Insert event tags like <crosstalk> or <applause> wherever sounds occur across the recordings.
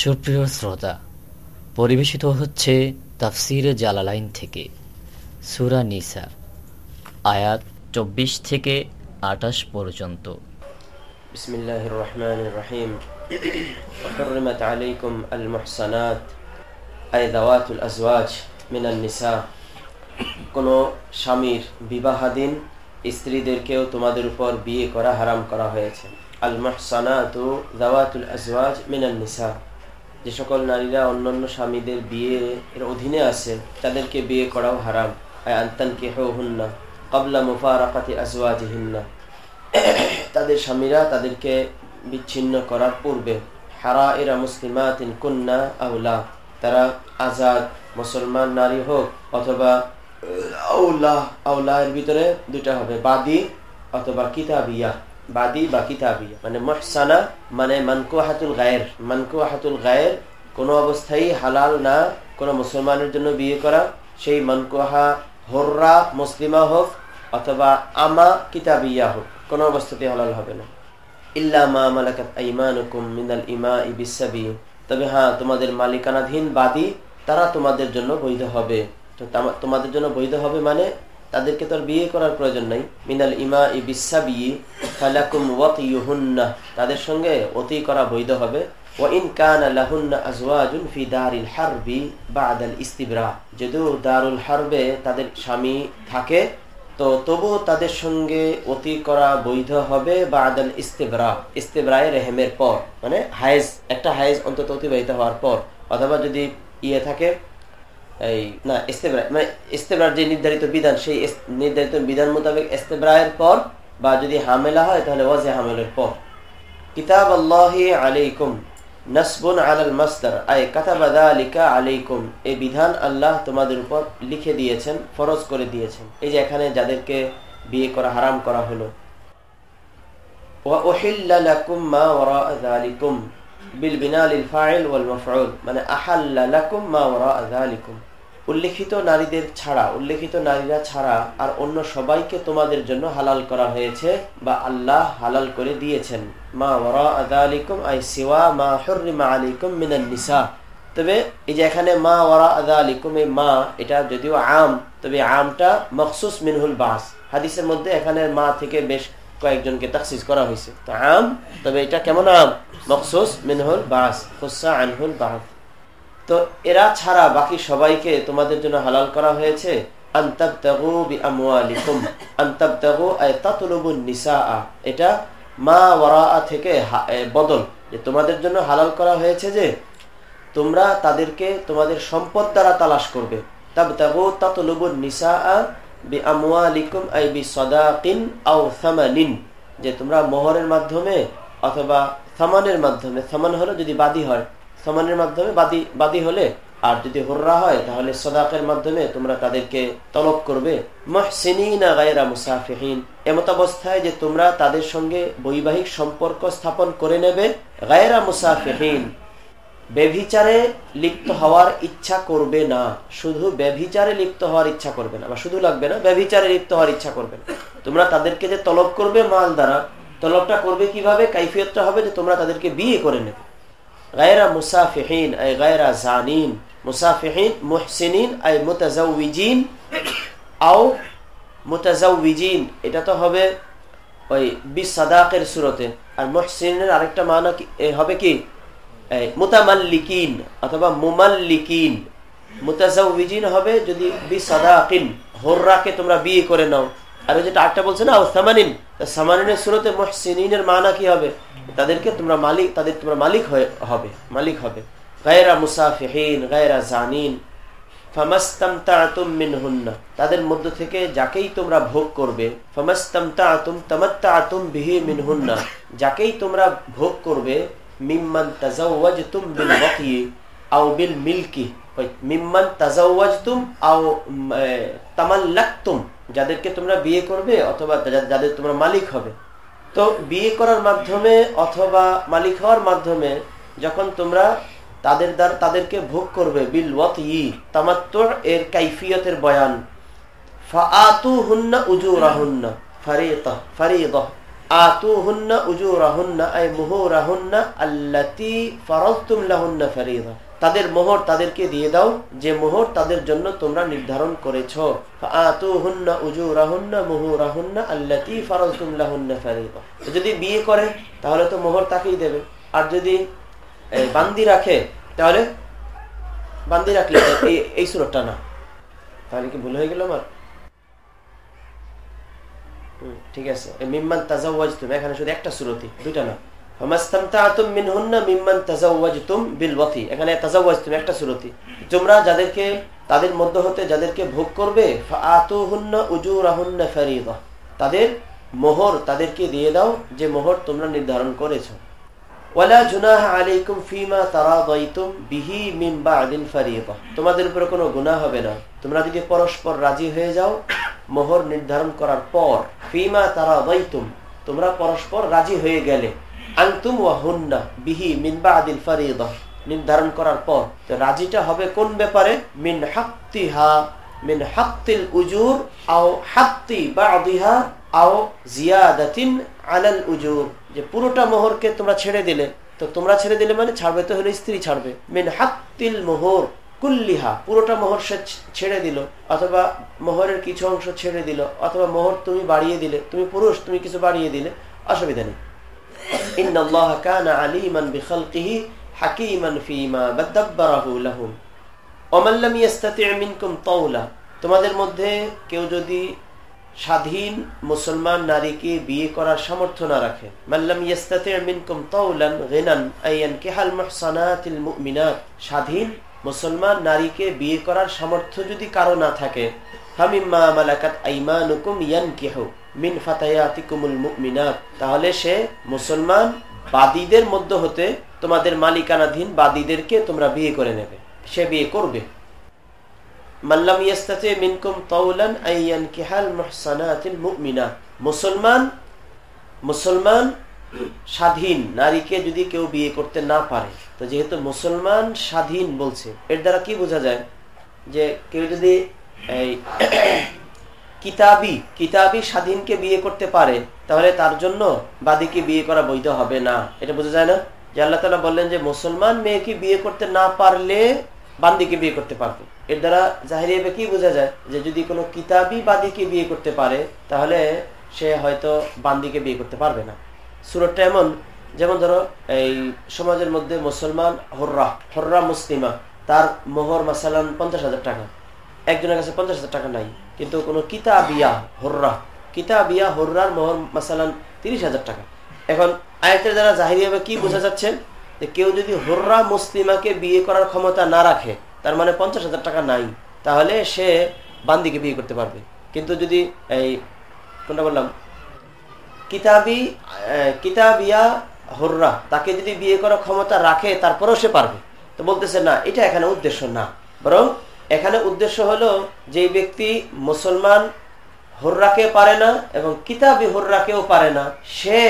সুপ্রিয় শ্রোতা পরিবেশিত হচ্ছে তাফসিরে জালালাইন থেকে সুরা নিসা আয়াত চব্বিশ থেকে আটাশ পর্যন্ত بسم الله الرحمن الرحيم وحرمت عليكم المحصنات أي ذوات الأزواج من النساء কোনো স্বামীর বিবাহাধীন স্ত্রীদেরকেও তোমাদের উপর বিয়ে করা হারাম করা হয়েছে আল মহসানাতু দাওয়াতুল আজওয়াজ মিনান নিসা যে সকল নারীরা অন্যান্য স্বামীদের বিয়ে এর অধীনে আছে, তাদেরকে বিয়ে করাও হারাম। আয় কেহ হুন্না কবলা মুফারাকাতি আজওয়াজিহিন্না। তাদের স্বামীরা তাদেরকে বিচ্ছিন্ন করার পূর্বে হারা এরা মুসলিমা মুসলিমাতিন কুন্না আউলা তারা আজাদ, মুসলমান নারী হোক অথবা আউলা আউলা এর ভিতরে দুইটা হবে, বাদী অথবা কিতাবিয়া। বাদী বা কিতাবিয়া মানে মহসানা মানে মানকুয়াহাতুল গায়ের। মানকুয়াহাতুল গায়ের কোনো অবস্থায় হালাল না, কোনো মুসলমানের জন্য বিয়ে করা। সেই মানকুয়াহা হর্রা, মুসলিমা হোক অথবা আমা কিতাবিয়া হোক, কোনো অবস্থাতে হালাল হবে না। ইল্লা মা মালাকাত আইমানুকুম মিনাল ইমা ইবিসাবি তবে হ্যাঁ তোমাদের মালিকানাধীন বাদী, তারা তোমাদের জন্য বৈধ হবে। তোমাদের জন্য বৈধ হবে মানে তাদেরকে তো আর বিয়ে করার প্রয়োজন নাই। মিনাল ইমা ই বিসাবি ফালাকুম ওয়াত ইউহুন্না তাদের সঙ্গে অতি করা বৈধ হবে। ওয়াইন কানা লাহুন্না আজওয়াজুন ফি দারিল হারবি বাদাল ইস্তিবরা। যদিও দারুল হারবে তাদের স্বামী থাকে, তো তবুও তাদের সঙ্গে অতি করা বৈধ হবে বা আদাল ইস্তেবরা, ইস্তেবরায় রেহেমের পর। মানে হায়েজ, একটা হায়েজ অন্তত অতিবাহিত হওয়ার পর। অথবা যদি ইয়ে থাকে এই, না, ইস্তেবরা মানে ইস্তেবরার যে নির্ধারিত বিধান, সেই নির্ধারিত বিধান মোতাবেক ইস্তেবরায়ের পর বা যদি হামেলা হয়, তাহলে ওয়াজে হামেলের পর। কিতাব আল্লাহি আলাইকুম নাসবুন আলাল মাসদার। আই কাতাবা যালিকা আলাইকুম। বিধান আল্লাহ তোমাদের উপর লিখে দিয়েছেন, ফরজ করে দিয়েছেন। এই যে এখানে যাদেরকে বিয়ে করা হারাম করা হলো। ওয়া উহিল্লা লাকুম মা যালিকুম বিল বিনা লিল ফাইল মানে আহাল্লা লাকুম মা ওয়ারা'a যালিকুম। উল্লেখিত নারীদের ছাড়া, উল্লেখিত নারীরা ছাড়া আর অন্য সবাইকে তোমাদের জন্য হালাল করা হয়েছে বা আল্লাহ হালাল করে দিয়েছেন। মা ওয়ারা আদালিকুম আই সিওয়া মা হুররিমা আলাইকুম মিনান তবে এই যে এখানে মা ওয়ারা আদালিকুম এই মা, এটা যদিও আম, তবে আমটা মখসুস মিনহুল বাস। হাদিসের মধ্যে এখানে মা থেকে বেশ কয়েকজনকে তাকসিস করা হয়েছে। তো আম, তবে এটা কেমন আম? মখসুস মিনহুল বাস খুসা আনহুল বাস। তো এরা ছাড়া বাকি সবাইকে তোমাদের জন্য হালাল করা হয়েছে? এটা মা ওয়ারাআ থেকে বদল। যে তোমাদের জন্য হালাল করা হয়েছে যে, তোমরা তাদেরকে তোমাদের সম্পদ দ্বারা তালাশ করবে। তাবতাগু তাতলুবুন নিসাআ বিআমওয়ালিকুম আই বি বিসাদাকিন আও থামানিন যে তোমরা মোহরের মাধ্যমে অথবা থামানের মাধ্যমে থামান হলো যদি বাদী হয়। সমানের মাধ্যমে বাদী বাদী হলে আর যদি হর্রা হয়, তাহলে সদাকের মাধ্যমে তোমরা তাদেরকে তলব করবে। এমত অবস্থায় যে তোমরা তাদের সঙ্গে বৈবাহিক সম্পর্ক স্থাপন করে নেবে গায়রা মুসাফিহীন। ব্যভিচারে লিপ্ত হওয়ার ইচ্ছা করবে না। শুধু ব্যভিচারে লিপ্ত হওয়ার ইচ্ছা করবে না। বা শুধু লাগবে না, ব্যভিচারে লিপ্ত হওয়ার ইচ্ছা করবে না। তোমরা তাদেরকে যে তলব করবে মাল দ্বারা তলবটা করবে কীভাবে? কাইফিয়তটা হবে যে তোমরা তাদেরকে বিয়ে করে নেবে। গায়রা মুসাফিহীন, আই গায়রা জানিন। মুসাফিহীন, মুহসিনিন, আই মুতাজাউইজিন, আও মুতাজাউইজিন। এটা তো হবে ওই বিশ সাদাকের সুরতে। আর মুহসিনের আরেকটা মানা হবে কি? মুতামাল্লিকিন অথবা মুমাল্লিকিন। মুতাজাউইজিন হবে যদি বি সাদাকিন হোররাকে তোমরা বিয়ে করে নাও। আর যেটা আটটা বলছে না সামানিন। সামানিনের সুরতে মুহসিনিনের মানা কি হবে? তাদেরকে তোমরা মালিক, তাদের তোমরা মালিক হয়ে হবে, মালিক হবে। গায়রা মুসাফিহীন, গায়রা জানিন। তাদের মধ্য থেকে যাকেই তোমরা ভোগ করবে যাকেই তোমরা ভোগ করবে, মিম্মান তাজাওয়াজতুম বিল মিলকি। মিম্মান তাজাওয়াজতুম আও তামাল্লাকতুম। যাদেরকে তোমরা বিয়ে করবে অথবা যাদের তোমরা মালিক হবে। তো বিয়ে করার মাধ্যমে অথবা মালিক হওয়ার মাধ্যমে যখন তোমরা তাদের দ্বারা তাদেরকে ভোগ করবে, বিল ওয়াত ই তামাত্তর এর কাইফিয়তের বয়ান ফাআতু হুন্না উজু রাহুন্না ফারিতা ফারিদা আতু হুন্না উজু রাহুন্না আই মুহু রাহুন্না আল্লাতি ফারাজতুম লাহুন্না ফারিদা। তাদের মোহর তাদেরকে দিয়ে দাও, যে মোহর তাদের জন্য তোমরা নির্ধারণ করেছ। যদি বিয়ে করে, তাহলে তো মোহর তাকেই দেবে। আর যদি বান্দি রাখে, তাহলে বান্দি রাখলে এই সুরতটা না। তাহলে কি ভুল হয়ে গেল আমার? ঠিক আছে। মিম্মান তাজাওয়াজ তুমি এখানে শুধু একটা সুরতি দুইটা না। তোমরা যাদেরকে, তাদের হতে যাদেরকে ভোগ করবে তাদের মোহর তাদেরকে দিয়ে দাও, যে মোহর তোমরা নির্ধারণ করেছ। তোমাদের উপরে কোনো গুণা হবে না। তোমরা যদি পরস্পর রাজি হয়ে যাও, মোহর নির্ধারণ করার পর, ফিমা তারা তোমরা পরস্পর রাজি হয়ে গেলে। আংতুম ওয়া হুন্না বিহি মিনবা আদিল ফারিদা। নির্ধারণ করার পর রাজিটা হবে কোন ব্যাপারে? মিন হাক্তিহা মিন হাক্তিল উজুর, আও হাক্তি বা আদিহা আও জিয়াদাতিন আলাল উজুর। যে পুরোটা মোহরকে তোমরা ছেড়ে দিলে, তো তোমরা ছেড়ে দিলে মানে ছাড়বে তো হলে স্ত্রী ছাড়বে। মিন হাক্তিল মোহর কুল্লিহা, পুরোটা মোহর সে ছেড়ে দিল, অথবা মোহরের কিছু অংশ ছেড়ে দিল, অথবা মোহর তুমি বাড়িয়ে দিলে, তুমি পুরুষ, তুমি কিছু বাড়িয়ে দিলে, অসুবিধা নেই। তোমাদের মধ্যে কেউ যদি স্বাধীন মুসলমান নারীকে বিয়ে করার সামর্থ্য না রাখে মাল্লাম স্বাধীন মুসলমান নারীকে বিয়ে করার সামর্থ্য যদি কারও না থাকে তাহলে সে মুসলমান বাদীদের মধ্য হতে তোমাদের মালিকানাধীন বাদীদেরকে তোমরা বিয়ে করে নেবে। সে বিয়ে করবে। মুসলমান মুসলমান স্বাধীন নারীকে যদি কেউ বিয়ে করতে না পারে, তো যেহেতু মুসলমান স্বাধীন বলছে, এর দ্বারা কি বোঝা যায়? যে কেউ যদি এই কিতাবি কিতাবি স্বাধীনকে বিয়ে করতে পারে, তাহলে তার জন্য বাদীকে বিয়ে করা বৈধ হবে না। এটা বোঝা যায় না? যে আল্লাহ তালা বললেন যে, মুসলমান মেয়েকে বিয়ে করতে না পারলে বান্দিকে বিয়ে করতে পারবে। এর দ্বারা জাহিরিয়াবে কি বোঝা যায়? যে যদি কোনো কিতাবি বাদীকে বিয়ে করতে পারে, তাহলে সে হয়তো বান্দিকে বিয়ে করতে পারবে না। সুরতটা এমন, যেমন ধরো, এই সমাজের মধ্যে মুসলমান হর্রা হর্রা মুসলিমা, তার মোহর মাসালান পঞ্চাশ হাজার টাকা। একজনের কাছে পঞ্চাশ হাজার টাকা নাই। কিন্তু কোনো কিতাবিয়া হর্রা, কিতাবিয়া হর্রার মোহর মাসালান তিরিশ হাজার টাকা। এখন আয়তের দ্বারা জাহিরিভাবে কি বোঝা যাচ্ছে? যে কেউ যদি হর্রা মুসলিমাকে বিয়ে করার ক্ষমতা না রাখে, তার মানে পঞ্চাশ হাজার টাকা নাই, তাহলে সে বান্দিকে বিয়ে করতে পারবে। কিন্তু যদি এই কোনটা বললাম? কিতাবি কিতাবিয়া হর্রা তাকে যদি বিয়ে করার ক্ষমতা রাখে, তারপরেও সে পারবে। তো বলতেছে না, এটা এখানে উদ্দেশ্য না। বরং এখানে উদ্দেশ্য হলো যে ব্যক্তি মুসলমান হর্রাকে পারে না এবং কিতাবি হর্রাকেও পারে না, সে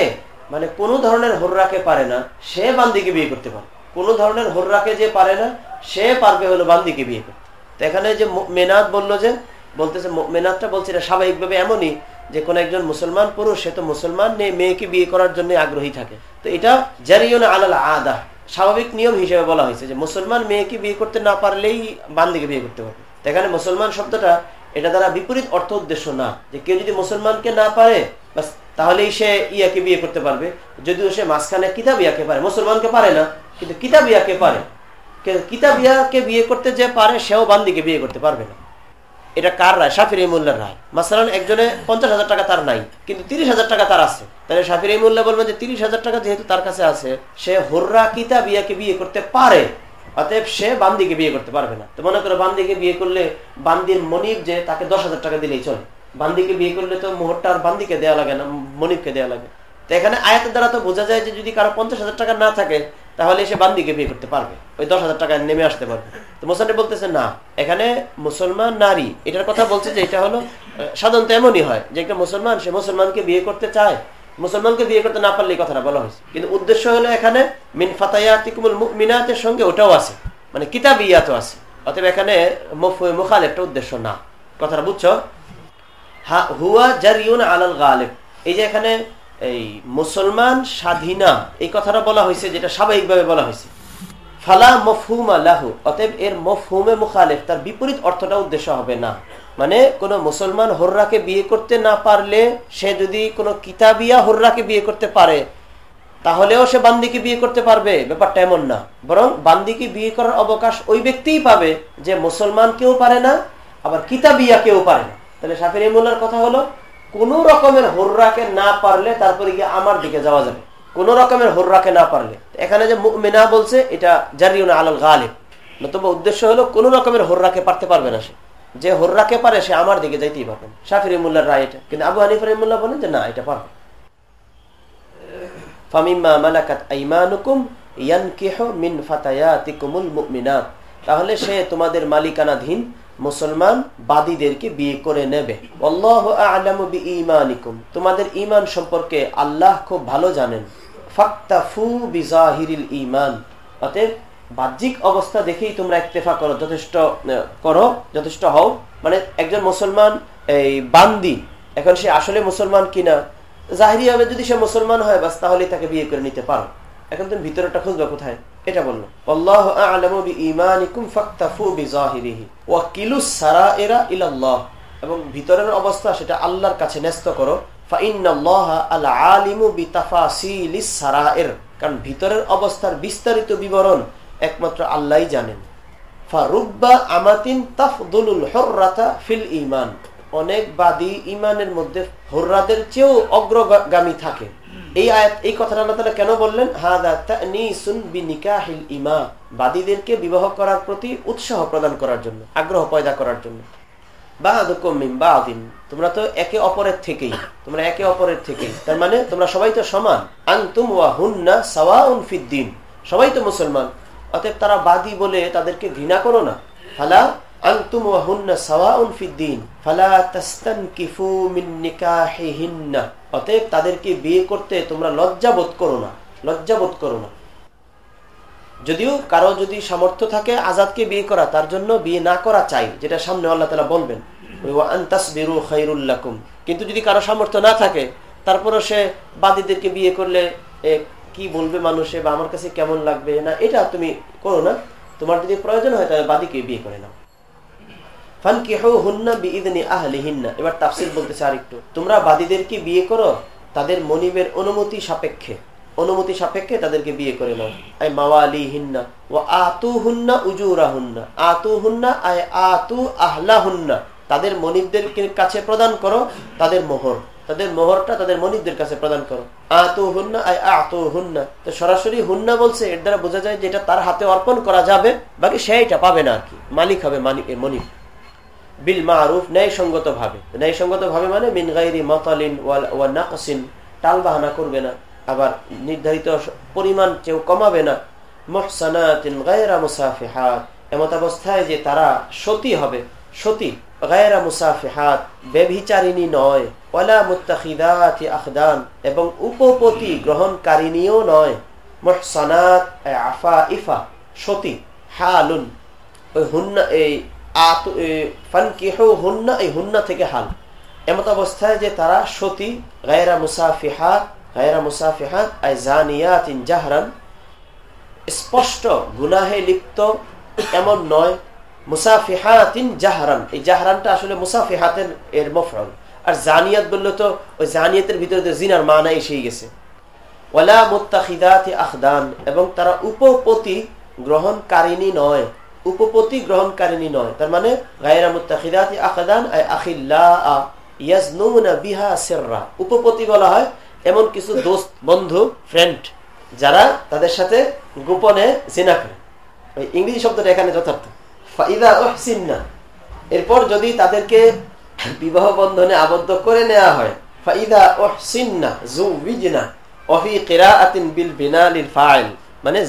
মানে কোন ধরনের হর্রাকে পারে না, সে বান্দিকে বিয়ে করতে পারে। কোন ধরনের হর্রাকে যে পারে না, সে পারবে হলো বান্দিকে বিয়ে করতে। তো এখানে যে মেনাদ বলল যে, বলতেছে মেনাদটা বলছে এটা স্বাভাবিকভাবে এমনই যে কোন একজন মুসলমান পুরুষ, সে তো মুসলমান মেয়েকে বিয়ে করার জন্য আগ্রহী থাকে। তো এটা জারিয়ন আলাল আদা। স্বাভাবিক নিয়ম হিসেবে বলা হয়েছে যে মুসলমান মেয়েকে বিয়ে করতে না পারলেই বান্দিকে বিয়ে করতে পারবে। এখানে মুসলমান শব্দটা, এটা দ্বারা বিপরীত অর্থ উদ্দেশ্য না। যে কেউ যদি মুসলমানকে না পারে তাহলেই সে ইয়াকে বিয়ে করতে পারবে। যদিও সে মাঝখানে কিতাব ইয়াকে পারে, মুসলমানকে পারে না, কিন্তু কিতাব ইয়াকে পারে। কিতাব ইয়াকে বিয়ে করতে যে পারে, সেও বান্দিকে বিয়ে করতে পারবে না। এটা কার রায়? শাফির মোল্লার রায়। মাসালান একজনে পঞ্চাশ হাজার টাকা তার নাই, কিন্তু তিরিশ হাজার টাকা তার আছে। তাহলে শাফির মোল্লা বলবেন যে তিরিশ হাজার টাকা যেহেতু তার কাছে আছে, সে হর্রা কিতা বিয়াকে বিয়ে করতে পারে, অতএব সে বান্দিকে বিয়ে করতে পারবে না। তো মনে করো বান্দিকে বিয়ে করলে বান্দির মনিব যে তাকে দশ হাজার টাকা দিলেই চলে। বান্দিকে বিয়ে করলে তো মোহরটা আর বান্দিকে দেওয়া লাগে না, মনিবকে দেওয়া লাগে। তো এখানে আয়াতের দ্বারা তো বোঝা যায় যে যদি কারও পঞ্চাশ হাজার টাকা না থাকে তাহলে সে বান্দিকে বিয়ে করতে পারবে। ওই দশ হাজার টাকা নেমে আসতে পারবে। তো মোসানি বলতেছে, না, এখানে মুসলমান নারী। এটার কথা বলছে যে এটা হলো সাধারণত এমনই হয় যে একটা মুসলমান, সে মুসলমানকে বিয়ে করতে চায়। মুসলমানকে বিয়ে করতে না পারলে এই কথাটা বলা হয়েছে। কিন্তু উদ্দেশ্য হলো এখানে, মিন ফাতায়াতিকুমুল মিনাতের সঙ্গে ওটাও আছে। মানে কিতাব ইয়াতও আছে। অতএব এখানে মুখাল একটা উদ্দেশ্য না। কথাটা বুঝছ? হা, হুয়া জারিউন আলাল গালেব। এই যে এখানে এই মুসলমান স্বাধীনা, এই কথাটা বলা হয়েছে, যেটা স্বাভাবিকভাবে বলা হয়েছে। ফালা মফহুম আল্লাহু অতএব এর মফহুমে মুখালেফ, তার বিপরীত অর্থটা উদ্দেশ্য হবে না। মানে কোন মুসলমান হর্রাকে বিয়ে করতে না পারলে সে যদি কোনো কিতাবিয়া হর্রাকে বিয়ে করতে পারে, তাহলেও সে বান্দিকে বিয়ে করতে পারবে। ব্যাপারটা এমন না। বরং বান্দিকে বিয়ে করার অবকাশ ওই ব্যক্তিই পাবে, যে মুসলমান কেউ পারে না, আবার কিতাবিয়া কেউ পারে না। তাহলে সাফির ইমুল্লার কথা হলো কোন রকমের হর্রাকে না পারলে তারপরে গিয়ে আমার দিকে যাওয়া যাবে। কোন রকমের হর্রাকে না পারলে। এখানে যে মেনা বলছে, এটা জারিউন আলাল গালিব। নতুবা উদ্দেশ্য হলো, কোন রকমের হর্রাকে পারতে পারবে না সে। যে হর্রাকে পারে, সে আমার দিকে যাইতেই পারবেন শাফির ইমুল্লার রায় এটা। কিন্তু আবু হানিফর ইমুল্লাহ বলেন যে, না, এটা পারবে তাহলে সে তোমাদের মালিকানাধীন মুসলমান বাদীদেরকে বিয়ে করে নেবে। তোমাদের ইমান সম্পর্কে আল্লাহ খুব ভালো জানেন। বাহ্যিক অবস্থা দেখেই তোমরা একতেফা করো, যথেষ্ট করো, যথেষ্ট হও। মানে একজন মুসলমান, এই বান্দি, এখন সে আসলে মুসলমান কিনা জাহিরি হবে যদি সে মুসলমান হয়, বাস তাহলে তাকে বিয়ে করে নিতে পারো। এখন তুমি ভিতরটা খুঁজবে কোথায়? এটা বলল এবং ভিতরের অবস্থা সেটা আল্লাহর কাছে ন্যস্ত করো কারণ ভিতরের অবস্থার বিস্তারিত বিবরণ একমাত্র আল্লাহ জানেন। ফারুব্বা আমাতিন তাফদুল হর্রাতা ফিল ইমান অনেক বাদী ইমানের মধ্যে হর্রাদের চেয়েও অগ্রগামী থাকে। এই আয়াত, এই কথাটা আল্লাহ কেন বললেন? ইমা বাদীদেরকে বিবাহ করার প্রতি উৎসাহ প্রদান করার জন্য, আগ্রহ পয়দা করার জন্য। তোমরা তো একে অপরের থেকেই, তোমরা একে অপরের থেকেই। তার মানে তোমরা সবাই তো সমান। আংতুম ওয়া হুন্না সাওয়াউন ফিদ্দিন সবাই তো মুসলমান। অতএব তারা বাদী বলে তাদেরকে ঘৃণা করো না। ফালা আংতুম ওয়া হুন্না সাওয়াউন ফিদ্দিন ফালা তাস্তানকিফু মিন নিকাহিহিন্না। অতএব তাদেরকে বিয়ে করতে তোমরা লজ্জাবোধ করো না লজ্জাবোধ করো না। যদিও কারও যদি সামর্থ্য থাকে আজাদকে বিয়ে করা, তার জন্য বিয়ে না করা চাই, যেটা সামনে আল্লাহ তালা বলবেন। কিন্তু যদি কারও সামর্থ্য না থাকে, তারপরও সে বাদীদেরকে বিয়ে করলে কি বলবে মানুষে বা আমার কাছে কেমন লাগবে? না, এটা তুমি করো না। তোমার যদি প্রয়োজন হয়, তাহলে বাদীকে বিয়ে করে নাও। এবার তোমরা বাদীদেরকে বিয়ে করো? তাদের মনিবের অনুমতি সাপেক্ষে। অনুমতি সাপেক্ষে তাদেরকে বিয়ে করে তাদের মনিবদের কাছে প্রদান করো, তাদের মোহর। তাদের মোহরটা তাদের মনিবদের কাছে প্রদান করো। আতু হুন্না আয় আতু হুন্না তো সরাসরি হুন্না বলছে, এর দ্বারা বোঝা যায় যে এটা তার হাতে অর্পণ করা যাবে, বাকি সে এটা পাবে না আর কি। মালিক হবে মনিব। বিল মারুফ ন্যায়সঙ্গত ভাবে ন্যায়সঙ্গত ভাবে মানে মিন গাইরি মতালিন ওয়া নাকসিন। টাল বাহানা করবে না। আবার নির্ধারিত পরিমাণ কেউ কমাবে না। মহসানাতিন গায়রা মুসাফিহাত। এমত অবস্থায় যে তারা সতী হবে। সতী গায়রা মুসাফিহাত বেভিচারিণী নয়। ওয়ালা মুত্তাখিদাতি আখদান। এবং উপপতি গ্রহণকারিণীও নয়। মহসানাত আফা ইফা। সতী, হালুন। ওই হুন্না, এই থেকে হাল। এমত অবস্থায় যে তারা সতী, গায়রা মুসাফিহাত গায়রা জাহরান, স্পষ্ট গুনাহে লিপ্ত, এমন নয়, মুসাফিহাতিন জাহরান। এই জাহরানটা আসলে মুসাফিহাতের এর আর জানিয়াত বললে তো ওই জানিয়াতের ভিতরে জিনার মানা এসেই গেছে। ওয়ালা মুত্তাখিদাতি আখদান, এবং তারা উপপতি গ্রহণকারিনী নয়। উপপতি গ্রহণকারিনী নয়। তার মানে গায়রা উপপতি বলা হয় এমন কিছু দোস্ত, বন্ধু ফ্রেন্ড যারা তাদের সাথে গোপনে জিনা করে। ওই ইংরেজি শব্দটা এখানে যথার্থ। এরপর যদি তাদেরকে বিবাহ বন্ধনে আবদ্ধ করে নেওয়া হয়, ফাইদা মানে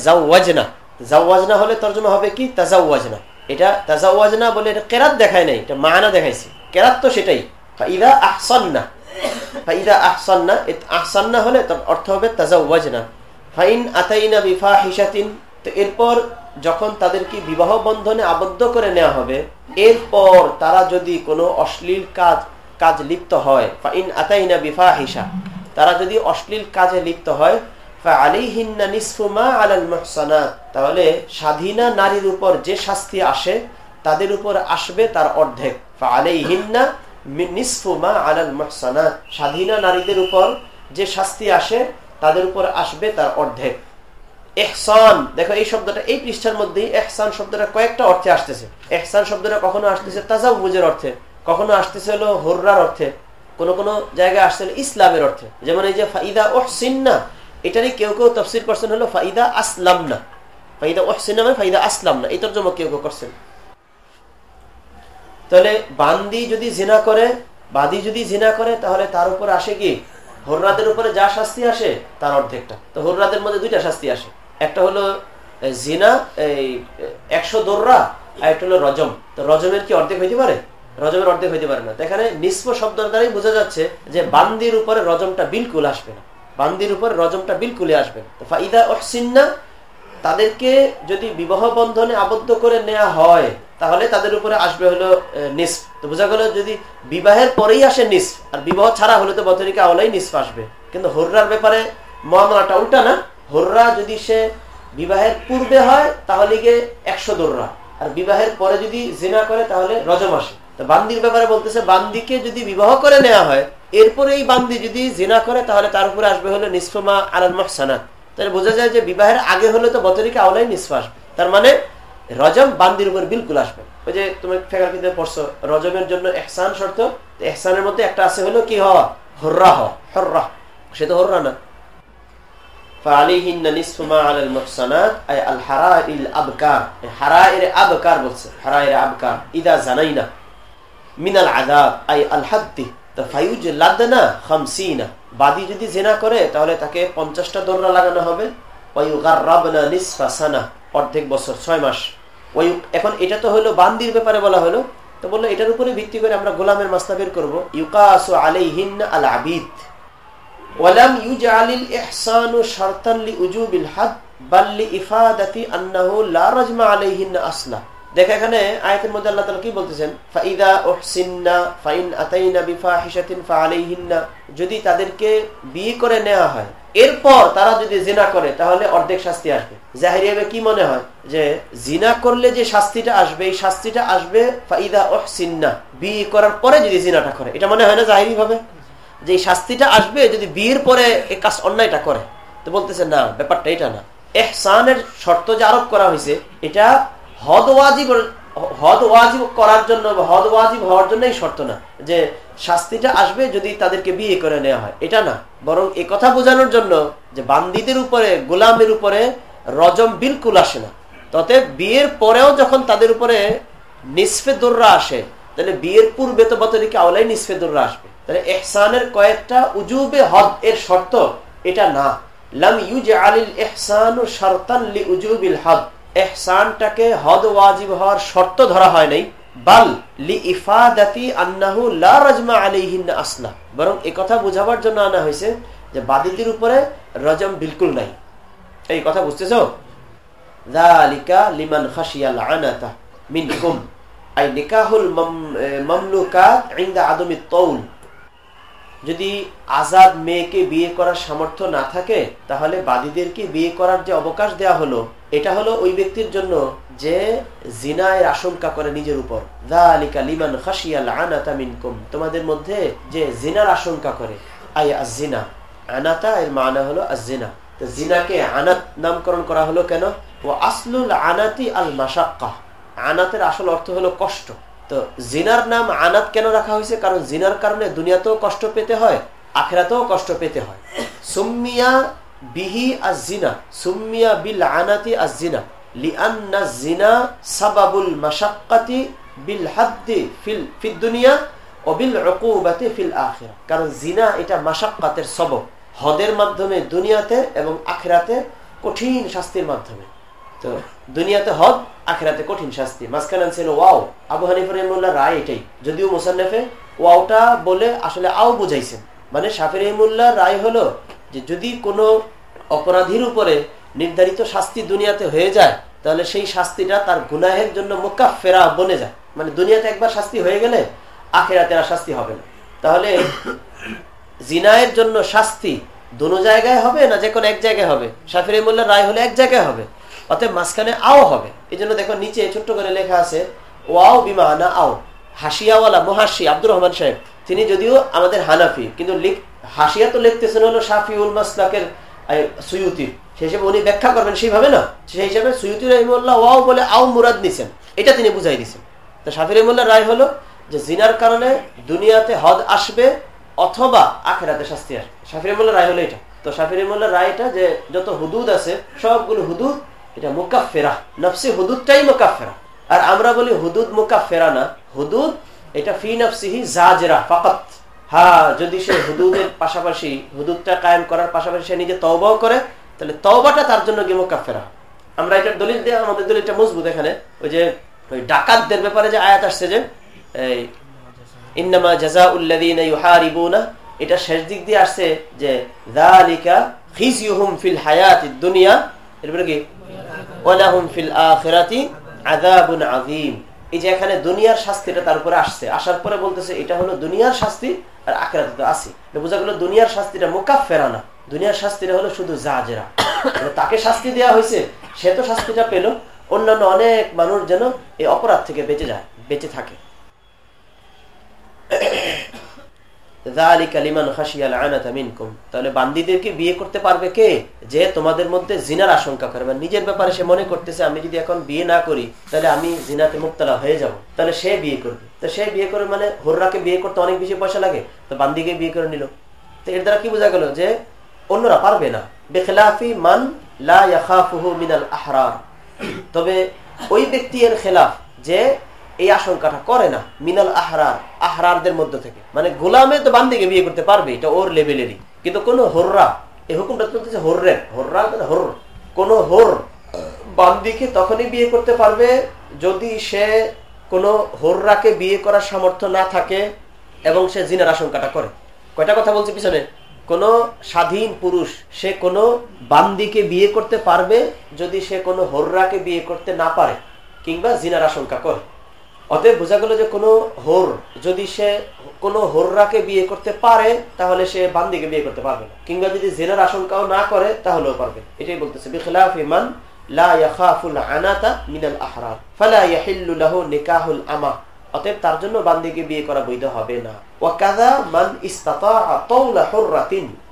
জাওয়াজনা হলে তর্জমা হবে কি? তাজাওয়াজনা এটা তাজাওয়াজনা বলে এটা কেরাত দেখায় নাই, এটা মানা দেখাইছে। কেরাত তো সেটাই। ফাইদা আহসান্না। ফাইদা হলে অর্থ হবে তাজাওয়াজনা ফাইন আতাইনা বিফাহিশাতিন, তো এরপর যখন তাদেরকে বিবাহ বন্ধনে আবদ্ধ করে নেওয়া হবে, এরপর তারা যদি কোনো অশ্লীল কাজ কাজ লিপ্ত হয়, ফাইন আতাইনা বিফাহিশা, তারা যদি অশ্লীল কাজে লিপ্ত হয় তাহলে স্বাধীনা নারীর উপর যে শাস্তি আসে, তাদের উপর আসবে তার অর্ধেক। স্বাধীনা নারীদের উপর যে শাস্তি আসে, তাদের উপর আসবে তার অর্ধেক। এহসান দেখো এই শব্দটা এই পৃষ্ঠার মধ্যে এহসান শব্দটা কয়েকটা অর্থে আসতেছে। এহসান শব্দটা কখনো আসতেছে তাজাবুজের অর্থে, কখনো আসতেছে হলো হর্রার অর্থে, কোন কোন জায়গায় আসছে ইসলামের অর্থে। যেমন এই যে ফাইদা ওহসিন্না এটারই কেউ কেউ তফসির করছেন হলো ফাইদা আসলাম না ফাইদা ওহসিন মানে ফাইদা আসলাম না এটার জন্য কেউ কেউ করছেন। তাহলে বান্দি যদি জিনা করে, বাদি যদি জিনা করে, তাহলে তার উপর আসে কি? হররাদের উপরে যা শাস্তি আসে, তার অর্ধেকটা। তো হররাদের মধ্যে দুইটা শাস্তি আসে। একটা হলো জিনা, এই একশো দোররা, আর একটা হলো রজম। তো রজমের কি অর্ধেক হইতে পারে? রজমের অর্ধেক হইতে পারে না। এখানে নিষ্প শব্দ দ্বারাই বোঝা যাচ্ছে যে বান্দির উপরে রজমটা বিলকুল আসবে না। বান্দির উপর রজমটা বিলকুলে আসবে তাদেরকে যদি বিবাহ বন্ধনে আবদ্ধ করে নেওয়া হয়, তাহলে তাদের উপরে আসবে হলো তো বোঝা গেল যদি বিবাহের পরেই আসে নিস আর বিবাহ ছাড়া হলে তো বতরিকা আওলাই নিস আসবে। কিন্তু হর্রার ব্যাপারে মহামালাটা উল্টা না। হর্রা যদি সে বিবাহের পূর্বে হয়, তাহলে গিয়ে একশো দোররা। আর বিবাহের পরে যদি জেনা করে, তাহলে রজম আসে। তো বান্দির ব্যাপারে বলতেছে, বান্দিকে যদি বিবাহ করে নেওয়া হয় এরপরে এই বান্দি যদি জিনা করে, তাহলে তার উপরে আসবে হলো নিসফমা আলাল মহসানা। তাহলে বোঝা যায় যে বিবাহের আগে হলে তো বতরিকা আওলাই নিসফ আসবে। তার মানে রজম বান্দির উপর বিলকুল আসবে। ওই যে তুমি ফেকার কিতে পড়ছো, রজমের জন্য এহসান শর্ত। এহসানের মধ্যে একটা আছে হলো কি হওয়া হর্রা হওয়া হর্রা। সে তো হর্রা না। আবকার বলছে হারাইর আবকার। ইদা জানাইনা। মিনাল আযাব, আই আল হাদ্দি। বাদী যদি জেনা করে, তাহলে তাকে পঞ্চাশটা দৌড়া লাগানো হবে। অর্ধেক বছর, ছয় মাস। ওই এখন এটা তো হলো বান্দির ব্যাপারে বলা হলো। তো বলল, এটার উপরে ভিত্তি করে আমরা গোলামের মাস্তা বের করব। ইউকাসু আলাইহিন আল আবিদ লিইফাদাতি আন্নাহু আলাইহিন আসলা। দেখ এখানে আয়াতের মধ্যে আল্লাহ তাআলা কি বলতেছেন? ফাইদা উহসিননা ফাইন আতাইনা বিফাহিশাতিন ফাআলাইহিন্না। যদি তাদেরকে বিয়ে করে নেওয়া হয়, এরপর তারা যদি জিনা করে, তাহলে অর্ধেক শাস্তি আসবে। কি মনে হয়? যে জিনা করলে যে শাস্তিটা আসবে, এই শাস্তিটা আসবে ফাইদা ওহসিন্না বিয়ে করার পরে যদি জিনাটা করে। এটা মনে হয় না জাহিরি ভাবে যে শাস্তিটা আসবে যদি বিয়ের পরে এই কাজ অন্যায়টা করে। তো বলতেছে না, ব্যাপারটা এটা না। এহসানের শর্ত যে আরোপ করা হয়েছে, এটা হদ ওয়াজিব হদ ওয়াজিব করার জন্য হদ ওয়াজিব হওয়ার জন্যই শর্ত না, যে শাস্তিটা আসবে যদি তাদেরকে বিয়ে করে নেওয়া হয়। এটা না, বরং এ কথা বোঝানোর জন্য যে বান্দিদের উপরে, গোলামের উপরে রজম বিলকুল আসে না। ততে বিয়ের পরেও যখন তাদের উপরে নিসফে দোররা আসে, তাহলে বিয়ের পূর্বে তো বতরিকে আওলাই নিসফে দোররা আসবে। তাহলে এহসানের কয়েকটা উজুবে হদ এর শর্ত, এটা না। লাম ইউজ আলিল এহসান শর্তান লি উজুবিল হদ। এহসানটাকে হদ ওয়াজিব হওয়ার শর্ত ধরা হয় নাই, বাল লি ইফাদাতি আন্নাহু লা রাজমা আলাইহিন আসলা। বরং এ কথা বোঝাবার জন্য আনা হয়েছে যে বাদীদের উপরে রজম বিলকুল নাই। এই কথা বুঝতেছো? যালিকা লিমান খাশিয়াল আনাতা মিনকুম। আই নিকাহুল মামলুকাত ইনদা আদমি তৌল যদি আজাদ মেয়েকে বিয়ে করার সামর্থ্য না থাকে, তাহলে বাদীদেরকে বিয়ে করার যে অবকাশ দেয়া হলো এটা হলো ওই ব্যক্তির জন্য যে জিনায়ের আশঙ্কা করে নিজের উপর। তোমাদের মধ্যে যে জিনার আশঙ্কা করে আজিনা আনাতা, এর মানা হলো আজিনা জিনাকে আনাত নামকরণ করা হলো কেন? ও আসলুল আনাতি আল মাসাক্কা আনাতের আসল অর্থ হলো কষ্ট। তো জিনার নাম আনাত কেন রাখা হয়েছে? কারণ জিনার কারণে দুনিয়াতেও কষ্ট পেতে হয়, আখেরাতেও কষ্ট পেতে হয়। সুম্মিয়া বিহি আজিনা সুম্মিয়া বিল আনাতি আজিনা দুনিয়াতে এবং আখেরাতে কঠিন শাস্তির মাধ্যমে। তো দুনিয়াতে হদ, আখেরাতে কঠিন শাস্তি। মাঝখানে ছিল ওয়াও। আবু হানিফ রহিমুল্লাহ রায় এটাই। যদিও মুসান্নেফে ওয়াওটা বলে আসলে আও বুঝাইছেন। মানে রহিমুল্লাহ রায় হলো যে যদি কোনো অপরাধীর উপরে নির্ধারিত শাস্তি দুনিয়াতে হয়ে যায়, তাহলে সেই শাস্তিটা তার গুনাহের জন্য মোকা ফেরা বনে যায়। মানে দুনিয়াতে একবার শাস্তি হয়ে গেলে আখেরাতে আর শাস্তি হবে না। তাহলে জিনায়ের জন্য শাস্তি দুনো জায়গায় হবে না যে কোনো এক জায়গায় হবে? শাফির মোল্লা রায় হলে এক জায়গায় হবে, অতএব মাঝখানে আও হবে। এই জন্য দেখো নিচে ছোট্ট করে লেখা আছে, ওয়াও বিমানা আও হাসিয়াওয়ালা মহাশি আব্দুর রহমান সাহেব। তিনি যদিও আমাদের হানাফি, কিন্তু হাসিয়া তো লিখতেছেন হলো শাফিউল মাসলাকের সুয়ুতির সেই হিসেবে উনি ব্যাখ্যা করবেন সেইভাবে না? সেই হিসেবে সুয়ুতি রহিমুল্লাহ ওয়াও বলে আও মুরাদ নিছেন। এটা তিনি বুঝাই দিচ্ছেন তো রহিমুল্লাহ রায় হলো যে জিনার কারণে দুনিয়াতে হদ আসবে অথবা আখেরাতে শাস্তি আসবে। রায় হলো এটা। তো শাফি রায় এটা যে যত হুদুদ আছে, সবগুলো হুদুদ, এটা মুকাফেরা নফসি হুদুদটাই মুকাফেরা আর আমরা বলি হুদুদ মুকাফেরা না। হুদুদ এটা ফি নফসিহি জাজরা ফাকাত। হ্যাঁ যদি সে হুদুদের পাশাপাশি, হুদুদটা কায়েম করার পাশাপাশি সে নিজে তওবাও করে, তাহলে তওবাটা তার জন্য গিয়ে মুকাফেরা আমরা এটার দলিল দিয়ে, আমাদের দলিলটা মজবুত এখানে। ওই যে, ওই ডাকাতদের ব্যাপারে যে আয়াত আসছে যে, এই, ইন্নামা জাজা উল্লাদিনা ইউহারিবুনা এটা শেষ দিক দিয়ে আসছে যে, যালিকা খিজয়ুহুম ফিল হায়াতিদ দুনিয়া এরপরে কি? ওয়ালাহুম ফিল আখিরাতি আযাবুন আযীম এই যে এখানে দুনিয়ার শাস্তিটা তার উপরে আসছে। আসার পরে বলতেছে, এটা হলো দুনিয়ার শাস্তি আর আখেরাতে তো আছে বোঝা গেল দুনিয়ার শাস্তিটা মোকাব ফেরানা দুনিয়ার শাস্তিটা হলো শুধু জাহাজেরা তাকে শাস্তি দেওয়া হয়েছে, সে তো শাস্তিটা পেল। অন্যান্য অনেক মানুষ যেন এই অপরাধ থেকে বেঁচে যায়, বেঁচে থাকে। তাহলে বান্দিদেরকে বিয়ে করতে পারবে কে? যে তোমাদের মধ্যে জিনার আশঙ্কা নিজের ব্যাপারে সে মনে করতেছে, আমি যদি এখন বিয়ে না করি, তাহলে আমি জিনাতে মুক্তলা হয়ে যাব। তাহলে সে বিয়ে করবে। তো সে বিয়ে করে মানে বিয়ে করতে অনেক বেশি পয়সা লাগে। তো বান্দিকে বিয়ে করে নিল। তো এর দ্বারা কি বোঝা গেল যে অন্যরা পারবে না? বেখলাফি মান মিনাল আহরার। তবে ওই ব্যক্তি এর খেলাফ যে এই আশঙ্কাটা করে না। মিনাল আহরার, আহরারদের মধ্য থেকে। মানে গোলামে তো বান্দিকে বিয়ে করতে পারবে, এটা ওর লেভেলেরই। কিন্তু কোন হররা এই হুকুমটা চলতেছে হর্রের। হররা মানে হর। কোন হর বান্দিকে তখনই বিয়ে করতে পারবে যদি সে কোনো হররাকে বিয়ে করার সামর্থ্য না থাকে এবং সে জিনার আশঙ্কাটা করে। কয়টা কথা বলছে পিছনে? কোন স্বাধীন পুরুষ, সে কোনো বান্দিকে বিয়ে করতে পারবে যদি সে কোনো হররাকে বিয়ে করতে না পারে, কিংবা জিনার আশঙ্কা করে। অতএব বোঝা গেল যে কোনো হোর, যদি সে কোনো হোররাকে বিয়ে করতে পারে, তাহলে সে বান্দিকে বিয়ে করতে পারবে না। কিংবা যদি জেনার আশঙ্কাও না করে, তাহলেও পারবে এটাই বলতেছে, বিখলাফ ইমান অতএব তার জন্য বান্দিকে বিয়ে করা বৈধ হবে না।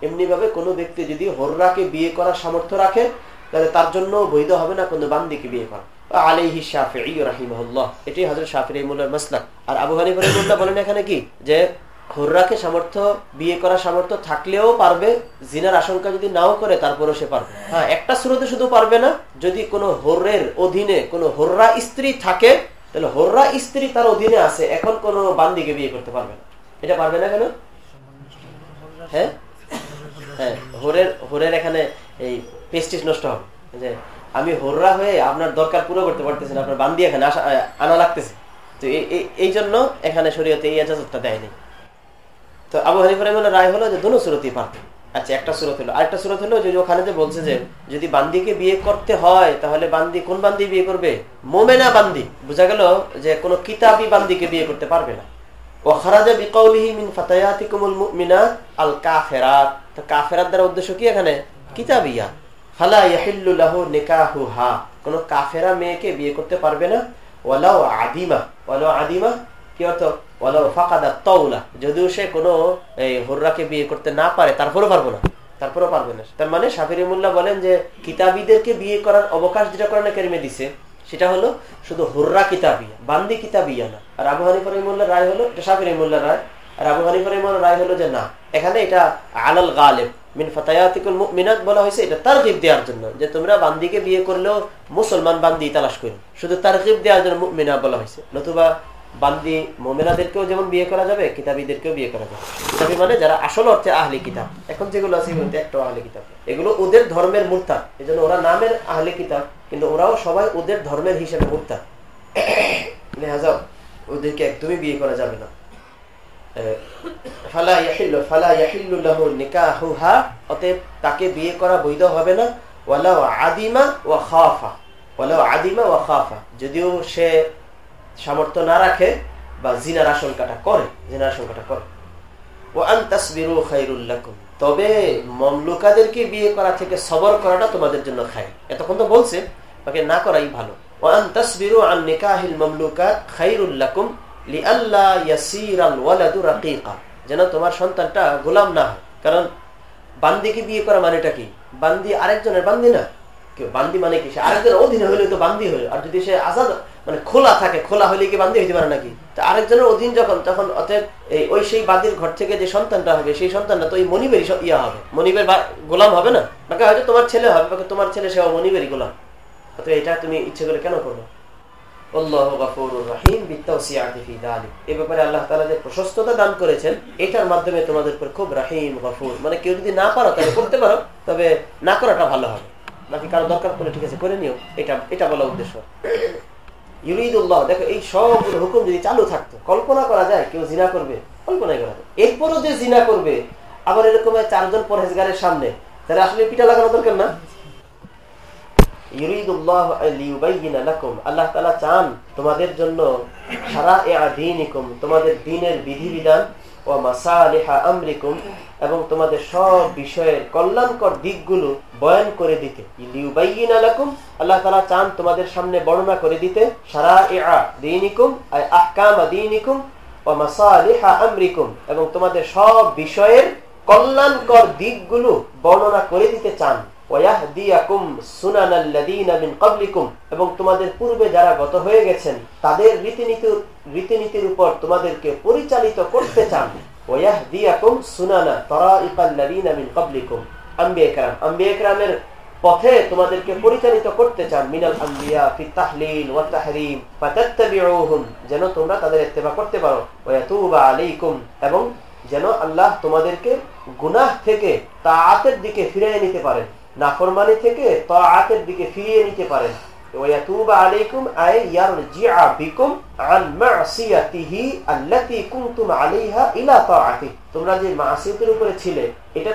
এমনি ভাবে কোনো ব্যক্তি যদি হোররাকে বিয়ে করার সামর্থ্য রাখে, তাহলে তার জন্য বৈধ হবে না কোনো বান্দিকে বিয়ে করা। আলাইহি শাফি রাহিমহল্লাহ। হজরত শাফি রহিমুল্লাহ মাসলাক। আর আবু বলেন এখানে কি? যে হুর্রাকে সামর্থ্য, বিয়ে করার সামর্থ্য থাকলেও পারবে, জিনার আশঙ্কা যদি নাও করে সে পারবে। হ্যাঁ একটা শুধু পারবে না, যদি কোনো অধীনে কোনো হর্রা স্ত্রী থাকে, তাহলে হর্রা স্ত্রী তার অধীনে আছে, এখন কোনো বান্দিকে বিয়ে করতে পারবে না। এটা পারবে না কেন? হ্যাঁ? হ্যাঁ হোরের হোরের এখানে এই পেস্টিস নষ্ট হবে। যে আমি হররা হয়ে আপনার দরকার পুরো করতে পারতেছেন আপনার বান্দি এখানে আনা লাগতেছে। তো এই জন্য এখানে শরীয়তে এই এজাজতটা দেয়নি। তো আবু হানিফ রায় হলো যে দুনো সুরতই পারবে। আচ্ছা একটা সুরত হলো। আরেকটা সুরত হলো যে ওখানে যে বলছে যে যদি বান্দিকে বিয়ে করতে হয়, তাহলে বান্দি কোন বান্দি বিয়ে করবে? মোমেনা বান্দি। বোঝা গেল যে কোনো কিতাবি বান্দিকে বিয়ে করতে পারবে না। কাফেরাত দ্বারা উদ্দেশ্য কি এখানে? কিতাবিয়া। ফালা ইয়াহিল্লু লাহু নিকাহুহা। কোন কাফেরা মেয়েকে বিয়ে করতে পারবে না। ওয়ালাও আদিমা। ওয়ালাও আদিমা কি অর্থ? ওয়ালাও ফাকাদা তওলা। যদিও সে কোনো, এই হুররাকে বিয়ে করতে না পারে, তারপরও পারব না। তারপরেও পারবে না। তার মানে সাফিরিমুল্লাহ বলেন যে, কিতাবীদেরকে বিয়ে করার অবকাশ যেটা করেন কেরিমে দিছে, সেটা হলো শুধু হুররা কিতাবিয়া বান্দি কিতাবিয়া না। আর আবু হানিফ রহিমুল্লাহ রায় হলো, এটা সাফিরিমুল্লাহ রায়। আর আবু হানিফ রহিমুল্লাহ রায় হলো যে না, এখানে এটা আলাল গালেব। মিন ফাতায়াতিকুল বলা হয়েছে, এটা তারগিব দেওয়ার জন্য, যে তোমরা বান্দিকে বিয়ে করলেও মুসলমান বান্দি তালাশ করো। শুধু তারগিব দেওয়ার জন্য বলা হয়েছে। নতুবা বান্দি মোমেনাদেরকেও যেমন বিয়ে করা যাবে, কিতাবীদেরকেও বিয়ে করা যাবে। মানে যারা আসল অর্থে আহলি কিতাব। এখন যেগুলো আছে এগুলো একটা আহলি কিতাব। এগুলো ওদের ধর্মের মূর্তা এই জন্য ওরা নামের আহলি কিতাব, কিন্তু ওরাও সবাই ওদের ধর্মের হিসেবে মূর্তা <coughs> লেহাজা ওদেরকে একদমই বিয়ে করা যাবে না। অতএব তাকে বিয়ে করা বৈধ হবে না। ওয়ালাও আদিমা ও খাফা ওয়ালাও আদিমা ও খাফা। যদিও সে সামর্থ্য না রাখে বা জিনার আশঙ্কাটা করে, জিনার আশঙ্কাটা করে। ও আন্তাসবিরু খাইরুল্লাকুম তবে মমলুকাদেরকে বিয়ে করা থেকে সবর করাটা তোমাদের জন্য খাই এতক্ষণ তো বলছে তাকে না করাই ভালো। ও আন্তাসবিরু আন নিকাহিল মমলুকাত খাইরুল্লাকুম যেন তোমার সন্তানটা গোলাম না হয়। কারণ বান্দিকে বিয়ে করা মানেটা কি? বান্দি আরেকজনের বান্দি না। কেউ বান্দি মানে কি? সে আরেকজনের অধীনে তো বান্দি আর যদি সে আজাদ মানে খোলা থাকে, খোলা হইলে কি বান্দি হইতে পারে নাকি? তো আরেকজনের অধীন যখন, তখন অতএব ওই সেই বান্দির ঘর থেকে যে সন্তানটা হবে, সেই সন্তানটা তো ওই মনিবেরই ইয়া হবে। মনিবের গোলাম হবে না? নাকি হয়তো তোমার ছেলে হবে তোমার ছেলে সে মনিবেরই গোলাম। অত এটা তুমি ইচ্ছে করে কেন করব? মানে এটা বলা উদ্দেশ্য। এই হুকুম যদি চালু থাকতো, কল্পনা করা যায় কেউ জিনা করবে? কল্পনাই করা যায়। এরপরও যে জিনা করবে, আবার এরকম চারজন পরহেজগারের সামনে তাহলে আসলে পিঠা লাগানো দরকার না? আল্লাহ চান তোমাদের সামনে বর্ণনা করে দিতে সারা ও এবং তোমাদের সব বিষয়ের কল্যাণকর দিকগুলো বর্ণনা করে দিতে চান। এবং তোমাদের পূর্বে যারা গত হয়ে গেছেন, তাদের রীতিনীতি, রীতিনীতির উপর তোমাদেরকে পরিচালিত করতে চান। পথে তোমাদেরকে পরিচালিত করতে চান। মিনাল আম্বিয়া ফি তাহলিল ওয়া তাহরিম। যেন তোমরা তাদের ইত্তেবা করতে পারো। আলাইকুম, এবং যেন আল্লাহ তোমাদেরকে গুনাহ থেকে তাআতের দিকে ফিরিয়ে নিতে পারেন। নাফরমানি থেকে তাআতের দিকে ফিরিয়ে নিতে পারেন। তোমরা যে মাসিয়তের উপরে ছিলে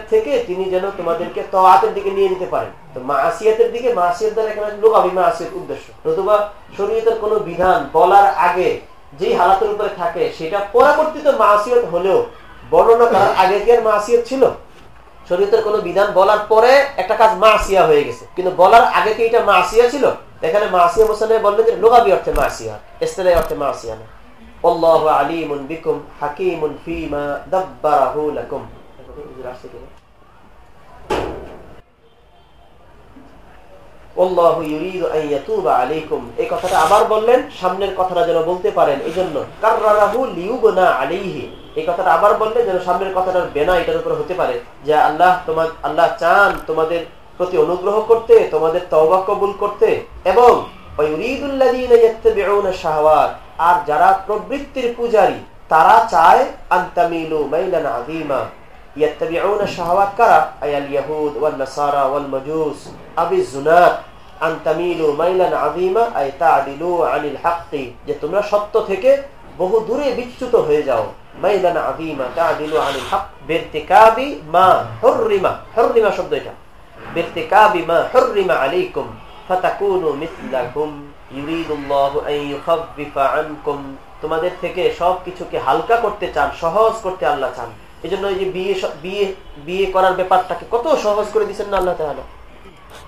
থেকে তিনি যেন তোমাদেরকে তাআতের দিকে নিয়ে নিতে পারেন। তো মাসিয়াতের দিকে, মাসিয়ত দ্বারা উদ্দেশ্য। নতুবা শরীয়তের কোনো বিধান বলার আগে যেই হালাতের উপরে থাকে, সেটা পরবর্তীত মাসিয়ত হলেও বর্ণনা করার আগে কি আর মাসিয়ত ছিল। শরীয়তের কোন বিধান বলার পরে একটা কাজ মাসিয়া হয়ে গেছে। কিন্তু বলার আগে কি এটা মাসিয়া ছিল? এখানে মাসিয়া মোসানে বললেন যে লোকাবি অর্থে মাসিয়া ইস্তেলাই অর্থে মাসিয়া না। আল্লাহ আলিমুন বিকুম, হাকিমুন ফিমা দাব্বারাহু লাকুম। এই কথাটা আবার বললেন, সামনের কথাটা যেন বলতে পারেন। এই জন্য এই কথাটা আবার বললে যেন সামনের কথাটার বেনা এটার উপর হতে পারে যে আল্লাহ তোমার আল্লাহ চান তোমাদের প্রতি অনুগ্রহ করতে, তোমাদের তওবা কবুল করতে এবং আর যারা প্রবৃত্তির পূজারী, তারা চায় যে তোমরা সত্য থেকে বহু দূরে বিচ্যুত হয়ে যাও। আযীমা তা'দিলু আনিল হক বিরতিকাবি মা হুররিমা। হুররিমা শব্দ এটা। বিরতিকাবি মা হুররিমা আলাইকুম ফাতাকুনু মিসলাকুম ইউরিদুল্লাহু আন আনকুম। তোমাদের থেকে সবকিছুকে হালকা করতে চান, সহজ করতে আল্লাহ চান। এই যে বিয়ে বিয়ে বিয়ে করার ব্যাপারটাকে কত সহজ করে দিয়েছেন না আল্লাহ তাআলা?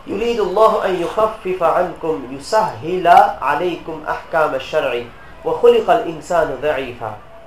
ইউরিদুল্লাহু আন ইউখাফফিফা আনকুম ইউসাহহিলা আলাইকুম আহকাম আশ-শারঈ ওয়া খুলিকাল ইনসানু দাঈফা।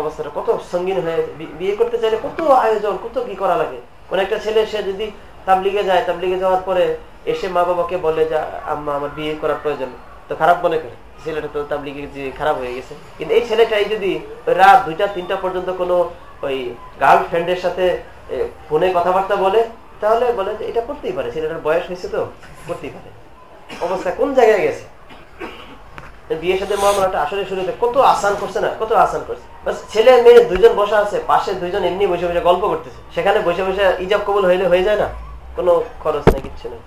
অবস্থাটা, কত সঙ্গীন হয়ে বিয়ে করতে চাইলে কত আয়োজন, কত কি করা লাগে? কোন একটা ছেলে, সে যদি তাবলিগে যায়, তাবলিগে যাওয়ার পরে এসে মা বাবাকে বলে যে, আম্মা, আমার বিয়ে করার প্রয়োজন। তো খারাপ মনে করে। ছেলেটা তো তাবলিগে যে খারাপ হয়ে গেছে। কিন্তু এই ছেলেটাই যদি রাত দুইটা, তিনটা পর্যন্ত কোনো ওই গার্ল ফ্রেন্ডের সাথে ফোনে কথাবার্তা বলে, তাহলে বলে যে, এটা করতেই পারে। ছেলেটার বয়স হয়েছে তো, করতেই পারে। অবস্থা কোন জায়গায় গেছে? বিয়ের সাথে মহামালাটা আসলে শুরুতে কত আসান করছে না? কত আসান করছে? ছেলে মেয়ে দুইজন বসে আছে, পাশে দুইজন এমনি বসে বসে গল্প করতেছে। সেখানে বসে বসে ইজাব কবল হইলে হয়ে যায় না? কোনো খরচ নেই, কিচ্ছু নেই।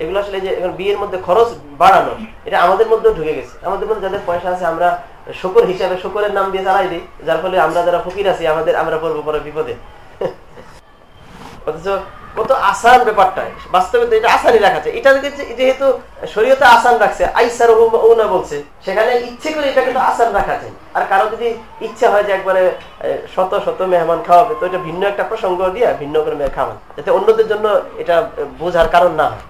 এগুলো আসলে যে এখন বিয়ের মধ্যে খরচ বাড়ানো, এটা আমাদের মধ্যেও ঢুকে গেছে। আমাদের মধ্যে যাদের পয়সা আছে, আমরা শুকর হিসাবে শুকরের নাম দিয়ে চালাই দিই। যার ফলে আমরা যারা ফকির আছি, আমাদের আমরা পড়ব পরে বিপদে। <laughs> অথচ কত আসান ব্যাপারটা বাস্তবে তো এটা আসানই রাখাচ্ছে এটা যেহেতু শরীয়তে আসান রাখছে, আইসার ওনা বলছে, সেখানে ইচ্ছে করে এটা কিন্তু আসান রাখা যায় আর কারও যদি ইচ্ছা হয় যে একবারে শত শত মেহমান খাওয়াবে, তো এটা ভিন্ন একটা প্রসঙ্গ দিয়ে ভিন্ন করে মেয়ে খাওয়ান যাতে অন্যদের জন্য এটা বোঝার কারণ না হয়।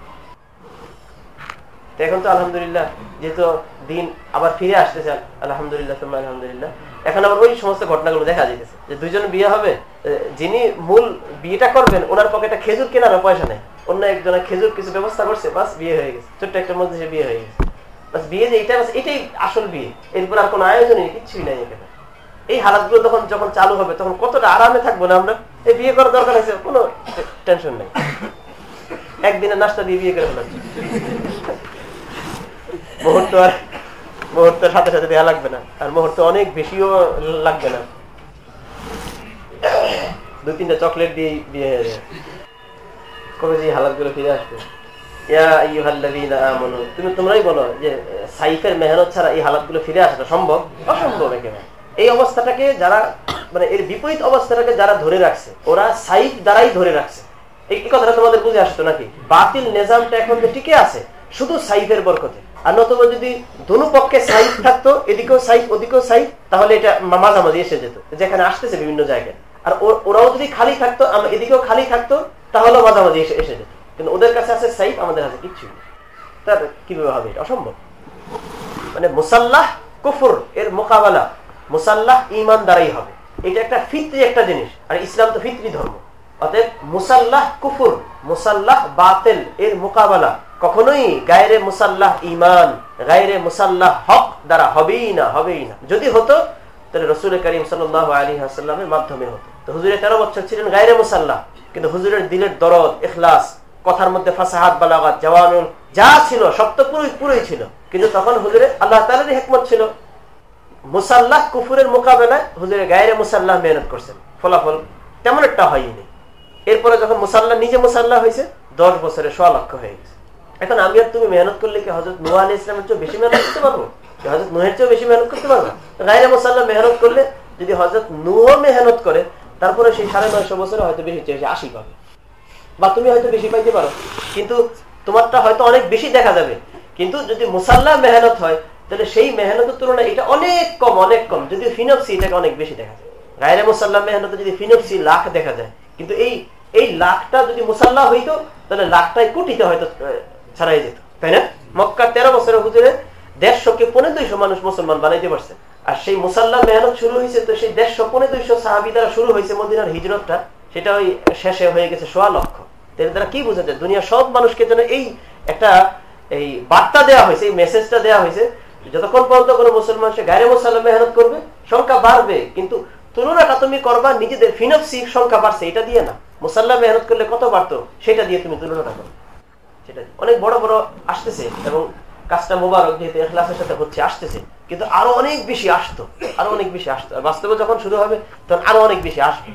এখন তো আলহামদুলিল্লাহ, যেহেতু দিন আবার ফিরে আসতেছে, আলহামদুলিল্লাহ আলহামদুলিল্লাহ। এখন আবার ওই সমস্ত ঘটনাগুলো দেখা যেতেছে যে দুইজন বিয়ে হবে যিনি মূল বিয়েটা করবেন, ওনার পকেটে খেজুর কেনার পয়সা নেই। অন্য একজনের খেজুর কিছু ব্যবস্থা করছে, বাস বিয়ে হয়ে গেছে, ছোট্ট একটা মধ্যে সে বিয়ে হয়ে গেছে। বাস বিয়ে যে এটা বাস এটাই আসল বিয়ে, এরপর আর কোনো আয়োজনই কিচ্ছুই নাই এখানে। এই হালাতগুলো তখন যখন চালু হবে, তখন কতটা আরামে থাকব না আমরা? এই বিয়ে করার দরকার আছে, কোনো টেনশন নেই। একদিনে নাস্তা দিয়ে বিয়ে করে ফেলাচ্ছি মুহূর্ত আর মুহূর্তের সাথে সাথে দেওয়া লাগবে না। আর মুহূর্ত অনেক বেশিও লাগবে না। দুই তিনটা চকলেট দিয়ে বিয়ে হয়ে যায়। কবে যে হালাতগুলো ফিরে আসবে। এই অবস্থাটাকে যারা মানে এর বিপরীত অবস্থাটাকে যারা ধরে রাখছে, ওরা দ্বারাই ধরে রাখছে। এই কথাটা তোমাদের বুঝে নাকি? বাতিল নিজামটা এখন টিকে আছে, শুধু সাইফের বরকতে। আর নতুবা যদি দুনো পক্ষে সাইড থাকতো, এদিকেও সাইড ওদিকেও সাইড তাহলে এটা মাঝামাঝি এসে যেত, যেখানে আসতেছে বিভিন্ন জায়গায়। আর ওরাও যদি খালি থাকতো এদিকেও খালি থাকতো, তাহলেও মাঝামাঝি এসে এসে যেত। কিন্তু ওদের কাছে আছে সাইড আমাদের কাছে কিচ্ছু নেই। তার কীভাবে হবে এটা? অসম্ভব। মানে মুসাল্লাহ কুফুর, এর মোকাবেলা। মুসাল্লাহ ইমান দ্বারাই হবে। এটা একটা ফিতরি একটা জিনিস। আর ইসলাম তো ফিতরি ধর্ম। অতএব মুসাল্লাহ কুফুর, মুসাল্লাহ বাতেল, এর মোকাবেলা। কখনোই গায়রে মুসাল্লাহ ইমান গায়রে মুসাল্লাহ হক দ্বারা হবেই না হবেই না। যদি হতো, তাহলে রসুল করিম সাল্লাহ আলী হাসাল্লামের মাধ্যমে হতো। তো হুজুরের তেরো বছর ছিলেন গায়রে মুসাল্লাহ, কিন্তু হুজুরের দিলের দরদ এখলাস কথার মধ্যে ফাসাহাত, বালাগাত জওয়ানুল যা ছিল তো পুরোই পুরোই ছিল। কিন্তু তখন হুজুরে আল্লাহ তালের হেকমত ছিল। মুসাল্লাহ কুফুরের মোকাবেলায় হুজুরে গায়রে মুসাল্লাহ মেহনত করছেন। ফলাফল তেমন একটা হয়নি। এরপরে যখন মুসাল্লাহ নিজে মুসাল্লাহ হয়েছে, দশ বছরে সোয়া লক্ষ হয়ে গেছে। এখন আমি আর তুমি মেহনত করলে কি হজরত নুয়া আলী ইসলামের চেয়ে বেশি মেহনত করতে পারব? হজরত নুহের চেয়েও বেশি মেহনত করতে পারব? গাইরে মোসাল্লাহ মেহনত করলে যদি হজরত নুহ মেহনত করে, তারপরে সেই সাড়ে নয়শো বছরে হয়তো বেশি চেয়েছে, আশি পাবে। বা তুমি হয়তো বেশি পাইতে পারো। কিন্তু তোমারটা হয়তো অনেক বেশি দেখা যাবে। কিন্তু যদি মুসাল্লাহ মেহনত হয়, তাহলে সেই মেহনতের তুলনায় এটা অনেক কম অনেক কম। যদি ফিনপসি এটাকে অনেক বেশি দেখা যায়। গায়ের মুসাল্লাহ মেহনত যদি ফিনপসি লাখ দেখা যায়, কিন্তু এই এই লাখটা যদি মুসাল্লাহ হইতো, তাহলে লাখটাই কোটিতে হয়তো ছাড়াই যেত, তাই না? মক্কা তেরো বছরের হুজুরে দেড়শোকে পনেরো দুইশো মানুষ মুসলমান বানাইতে পারছে। আর সেই মুসাল্লাহ মেহনত শুরু হয়েছে তো সেই দেড়শো পনেরো দুইশো সাহাবি দ্বারা শুরু হয়েছে মদিনার হিজরতটা। সেটা ওই শেষে হয়ে গেছে সোয়া লক্ষ। এর দ্বারা কি বোঝা যায় দুনিয়া সব মানুষকে যেন এই একটা এই বার্তা দেওয়া হয়েছে, এই মেসেজটা দেওয়া হয়েছে, যতক্ষণ পর্যন্ত কোনো মুসলমান সে গায়ে মুসাল্লাহ মেহনত করবে, সংখ্যা বাড়বে। কিন্তু তুলনাটা তুমি করবা নিজেদের ফিনফসি সংখ্যা বাড়ছে, এটা দিয়ে না। মুসাল্লাহ মেহনত করলে কত বাড়তো? সেটা দিয়ে তুমি তুলনাটা করো। সেটা অনেক বড় বড় আসতেছে এবং কাজটা মোবারক যেহেতু এখলাসের সাথে হচ্ছে, আসতেছে। কিন্তু আরও অনেক বেশি আসতো, আরও অনেক বেশি আসতো। বাস্তবে যখন শুরু হবে, তখন আরও অনেক বেশি আসবে।